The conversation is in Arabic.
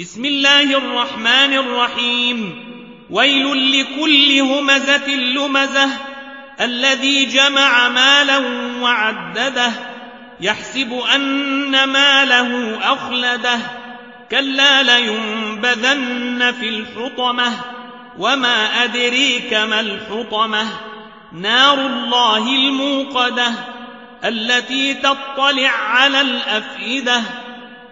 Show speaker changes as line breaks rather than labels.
بسم الله الرحمن الرحيم. ويل لكل همزة لمزة. الذي جمع مالا وعدده. يحسب أن ماله أخلده. كلا لينبذن في الحطمة. وما أدريك ما الحطمة. نار الله الموقدة. التي تطلع على الأفئدة.